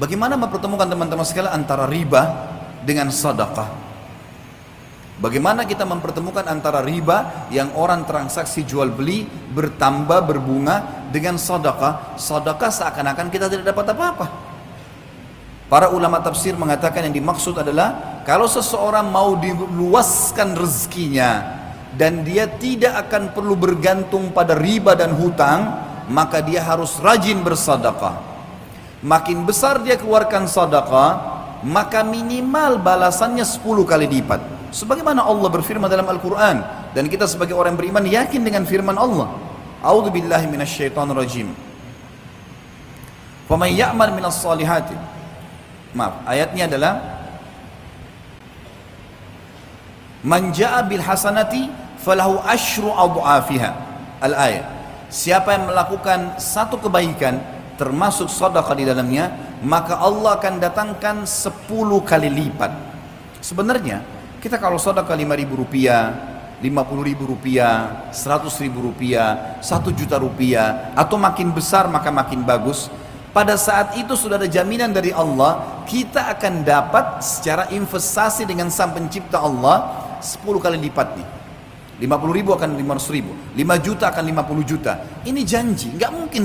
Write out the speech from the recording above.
Bagaimana mempertemukan teman-teman sekalian antara riba dengan sedekah? Bagaimana kita mempertemukan antara riba yang orang transaksi jual beli bertambah berbunga dengan sedekah? Sedekah seakan-akan kita tidak dapat apa-apa. Para ulama tafsir mengatakan yang dimaksud adalah kalau seseorang mau diluaskan rezekinya dan dia tidak akan perlu bergantung pada riba dan hutang, maka dia harus rajin bersedekah. Makin besar dia keluarkan sedekah, maka minimal balasannya 10 kali lipat. Sebagaimana Allah berfirman dalam Al-Quran dan kita sebagai orang beriman yakin dengan firman Allah. A'udzu billahi minasyaitonir rajim. Faman ya'mal minas salihati Maaf, ayatnya adalah Man ja'a bil hasanati falahu asyru adhafiha. Al-ayat. Siapa yang melakukan satu kebaikan termasuk sedekah di dalamnya, maka Allah akan datangkan 10 kali lipat. Sebenarnya kita kalau sedekah 5 ribu rupiah, 50 ribu rupiah, 100 ribu rupiah, 1 juta rupiah, atau makin besar maka makin bagus. Pada saat itu sudah ada jaminan dari Allah kita akan dapat secara investasi dengan sang pencipta Allah 10 kali lipat nih. 50 ribu akan 500 ribu 5 juta akan 50 juta. Ini janji nggak mungkin